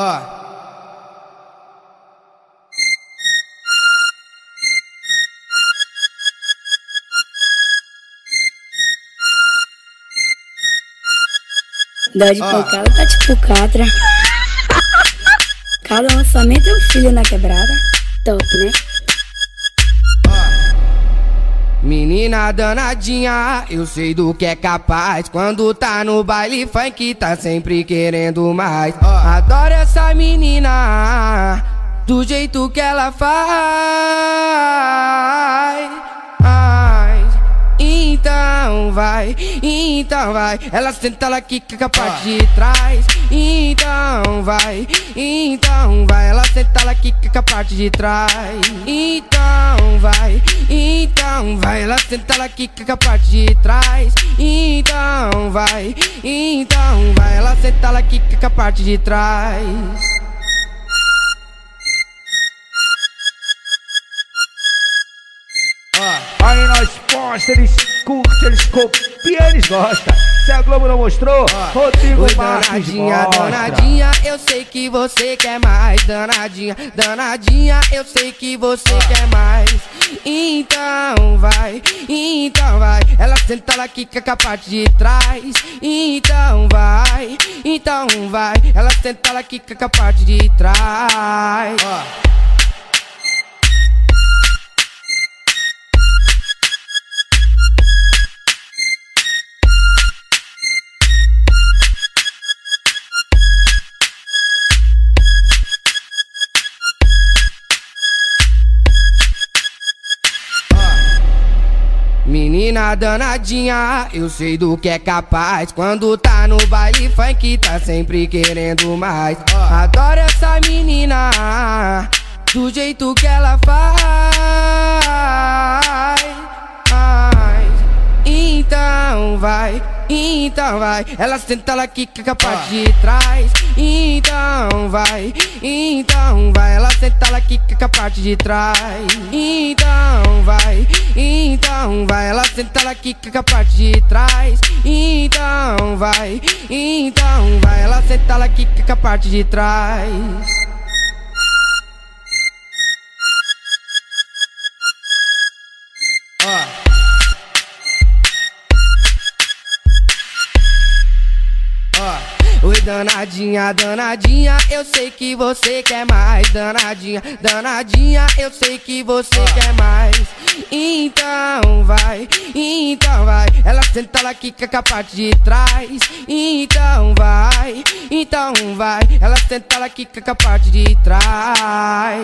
Ó. Dá de pancada, tá tipo catra. Cada lançamento é um filho na quebrada. Top, né? Menina danadinha, eu sei do que é capaz. Quando tá no baile funk, tá sempre querendo mais. Adoro essa menina, do jeito que ela faz. Vai, então vai. Ela senta, ela quica com a parte de trás. Então vai, então vai. Ela senta, ela quica com a parte de trás. Então vai, então vai. Ela senta, ela quica com a parte de trás. Então vai, então vai. Ela senta, ela quica com a parte de trás. Nós posta, eles curtem, eles copiam, eles gostam. Se a Globo não mostrou, Rodrigo Oi, Marques danadinha, mostra. danadinha, eu sei que você quer mais. Danadinha, danadinha, eu sei que você quer mais. Então vai, então vai. Ela senta, ela quica com a parte de trás. Então vai, então vai. Ela senta, ela quica com a parte de trás. Menina danadinha, eu sei do que é capaz. Quando tá no baile funk, tá sempre querendo mais. Adoro essa menina, do jeito que ela faz. Então vai, então vai. Ela senta, ela quica com a parte de trás. Então vai, então vai. Ela senta, ela quica com a parte de trás. Então vai, então vai. Ela senta, ela quica com a parte de trás. Então vai, então vai. Ela senta, ela quica com a parte de trás. Oi, danadinha, danadinha, eu sei que você quer mais. Danadinha, danadinha, eu sei que você quer mais. Então vai, então vai. Ela senta, ela quica com a parte de trás. Então vai, então vai. Ela senta, ela quica com a parte de trás.